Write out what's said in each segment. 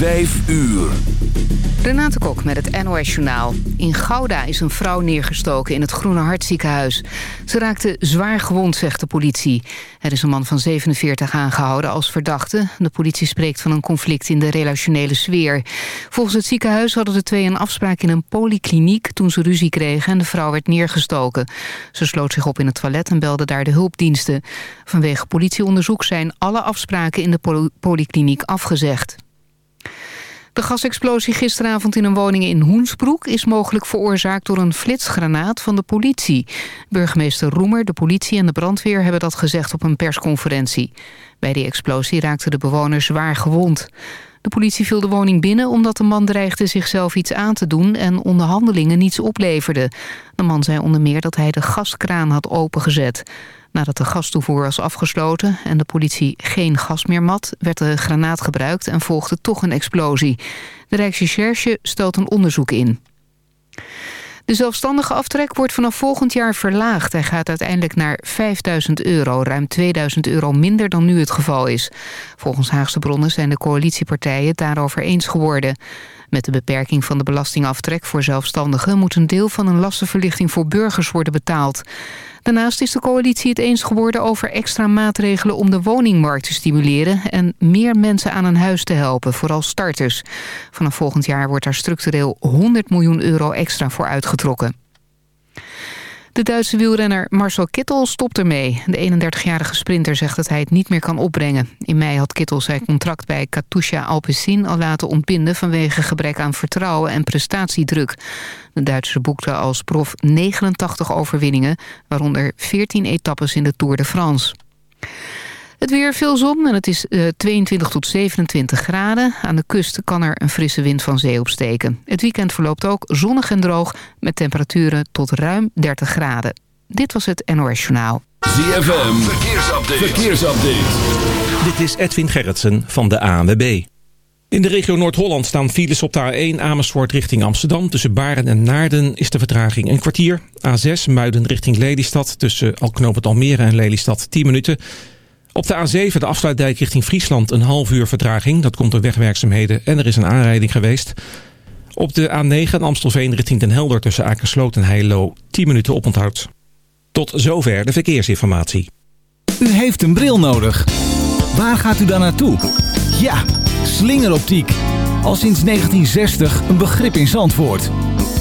Vijf uur. Renate Kok met het NOS Journaal. In Gouda is een vrouw neergestoken in het Groene Hartziekenhuis. Ze raakte zwaar gewond, zegt de politie. Er is een man van 47 aangehouden als verdachte. De politie spreekt van een conflict in de relationele sfeer. Volgens het ziekenhuis hadden de twee een afspraak in een polykliniek... toen ze ruzie kregen en de vrouw werd neergestoken. Ze sloot zich op in het toilet en belde daar de hulpdiensten. Vanwege politieonderzoek zijn alle afspraken in de polykliniek afgezegd. De gasexplosie gisteravond in een woning in Hoensbroek... is mogelijk veroorzaakt door een flitsgranaat van de politie. Burgemeester Roemer, de politie en de brandweer... hebben dat gezegd op een persconferentie. Bij die explosie raakte de bewoner zwaar gewond. De politie viel de woning binnen omdat de man dreigde zichzelf iets aan te doen... en onderhandelingen niets opleverden. De man zei onder meer dat hij de gaskraan had opengezet. Nadat de gastoevoer was afgesloten en de politie geen gas meer mat... werd de granaat gebruikt en volgde toch een explosie. De Rijksrecherche stelt een onderzoek in. De zelfstandige aftrek wordt vanaf volgend jaar verlaagd. Hij gaat uiteindelijk naar 5000 euro, ruim 2000 euro minder dan nu het geval is. Volgens Haagse bronnen zijn de coalitiepartijen het daarover eens geworden. Met de beperking van de belastingaftrek voor zelfstandigen... moet een deel van een lastenverlichting voor burgers worden betaald. Daarnaast is de coalitie het eens geworden over extra maatregelen om de woningmarkt te stimuleren en meer mensen aan een huis te helpen, vooral starters. Vanaf volgend jaar wordt daar structureel 100 miljoen euro extra voor uitgetrokken. De Duitse wielrenner Marcel Kittel stopt ermee. De 31-jarige sprinter zegt dat hij het niet meer kan opbrengen. In mei had Kittel zijn contract bij Katusha Alpecin al laten ontbinden... vanwege gebrek aan vertrouwen en prestatiedruk. De Duitser boekte als prof 89 overwinningen... waaronder 14 etappes in de Tour de France. Het weer veel zon en het is 22 eh, tot 27 graden. Aan de kust kan er een frisse wind van zee opsteken. Het weekend verloopt ook zonnig en droog... met temperaturen tot ruim 30 graden. Dit was het NOS Journaal. ZFM, verkeersupdate. verkeersupdate. Dit is Edwin Gerritsen van de ANWB. In de regio Noord-Holland staan files op de A1 Amersfoort richting Amsterdam. Tussen Baren en Naarden is de vertraging een kwartier. A6 Muiden richting Lelystad. Tussen Alknoop Almere en Lelystad 10 minuten. Op de A7, de afsluitdijk richting Friesland, een half uur vertraging. Dat komt door wegwerkzaamheden en er is een aanrijding geweest. Op de A9 Amstelveen richting Den Helder tussen Akersloot en Heilo 10 minuten oponthoud. Tot zover de verkeersinformatie. U heeft een bril nodig. Waar gaat u dan naartoe? Ja, slingeroptiek. Al sinds 1960 een begrip in Zandvoort.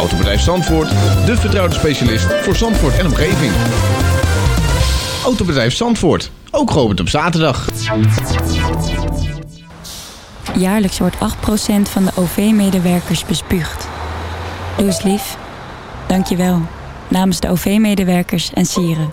Autobedrijf Zandvoort, de vertrouwde specialist voor Zandvoort en omgeving. Autobedrijf Zandvoort, ook geopend op zaterdag. Jaarlijks wordt 8% van de OV-medewerkers bespuugd. Doe eens lief. Dank je wel. Namens de OV-medewerkers en sieren.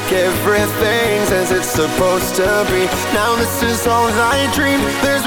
like everything's as it's supposed to be. Now this is all I dream, there's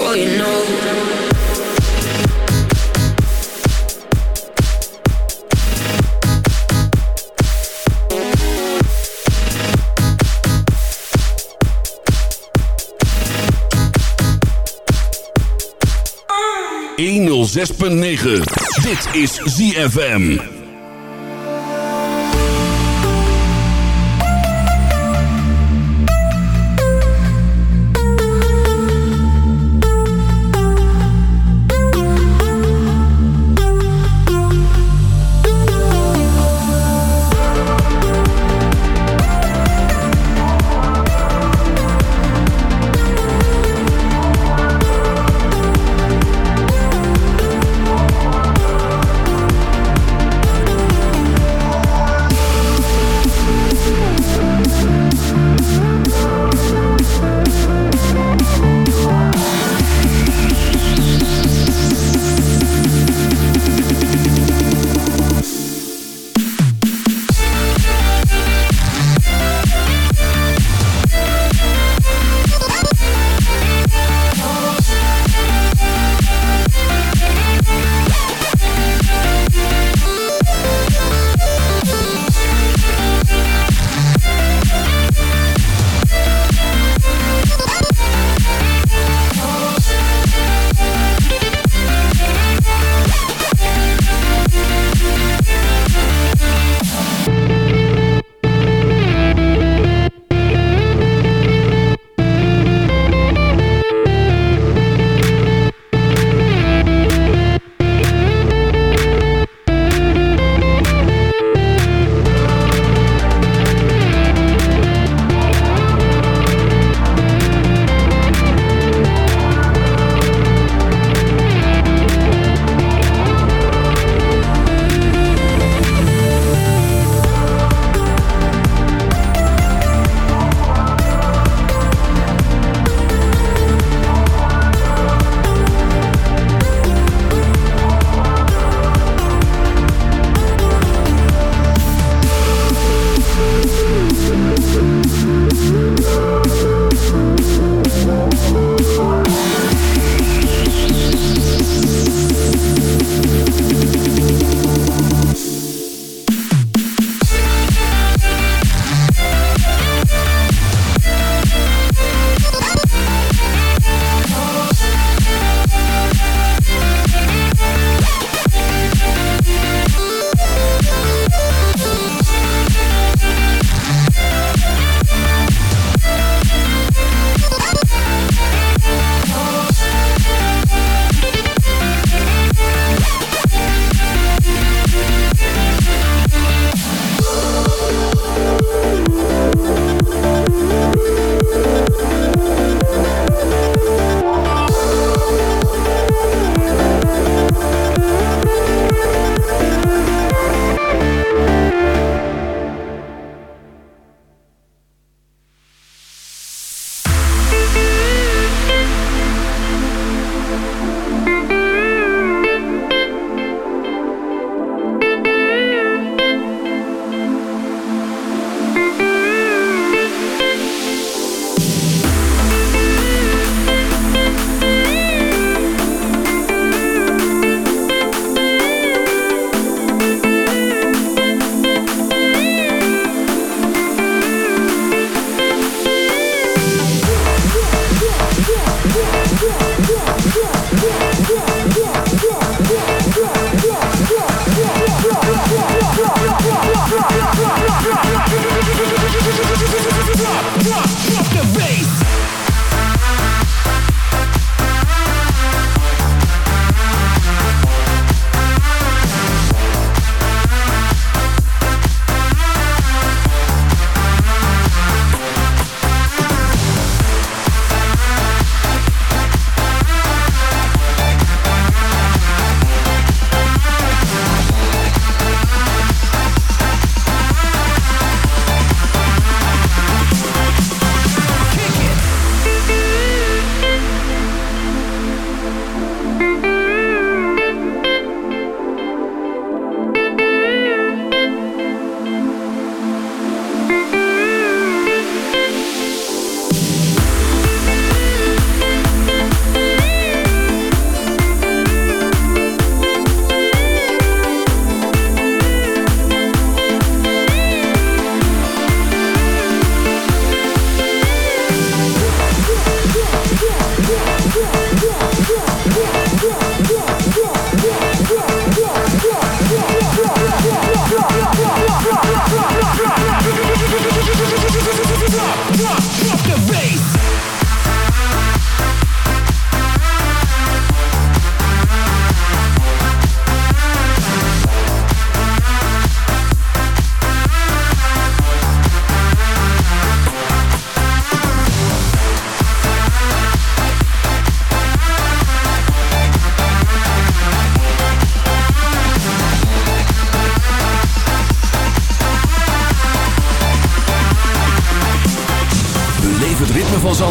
before you know. E 106.9. Dit is ZFM.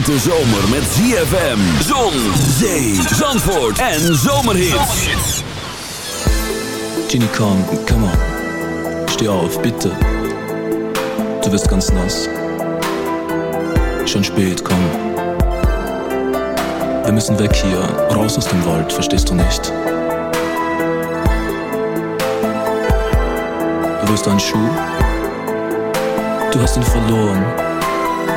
hete zomer met ZFM, zon, zee, zandvoort en zomerhits. Ginny, komm, komm on. Steh auf, bitte. Du wirst ganz nass. Schon spät, komm. Wir müssen weg hier, raus aus dem Wald, verstehst du nicht? Wo ist dein Schuh? Du hast ihn verloren,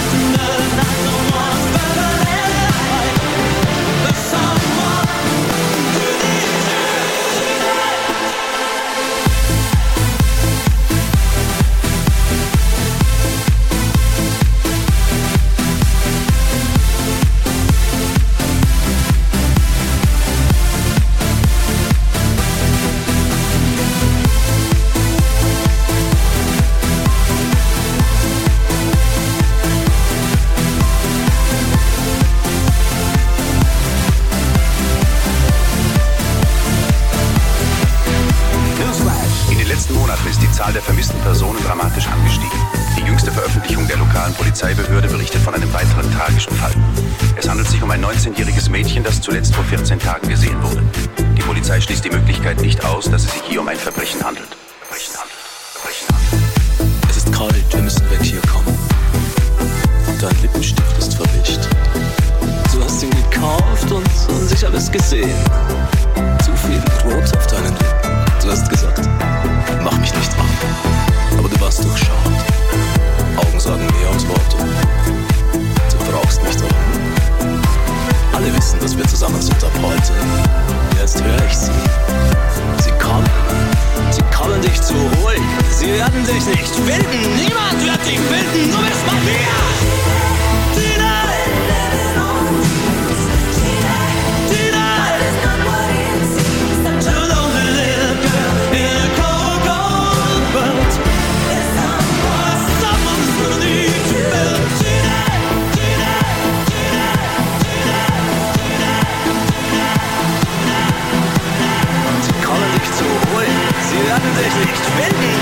enough. I don't want dramatisch angestiegen. Die jüngste Veröffentlichung der lokalen Polizeibehörde berichtet von einem weiteren tragischen Fall. Es handelt sich um ein 19-jähriges Mädchen, das zuletzt vor 14 Tagen gesehen wurde. Die Polizei schließt die Möglichkeit nicht aus, dass es sich hier um ein Verbrechen handelt. Verbrechen handelt. Verbrechen handelt. Es ist kalt, wir müssen weg hier kommen. Dein Lippenstift ist verwischt. Du hast ihn gekauft und, und ich habe es gesehen. Zu viel Rot auf deinen Lippen. Du hast gesagt, mach mich nicht an. Warst durchschaut. Augen sagen mehr als Worte. Du brauchst mich doch. Alle wissen, dass wir zusammen sind ab heute. Jetzt höre ich sie. Sie kommen. Sie kommen dich zu holen. Sie werden dich nicht finden. Niemand wird dich finden. Du bist bei mir. Spending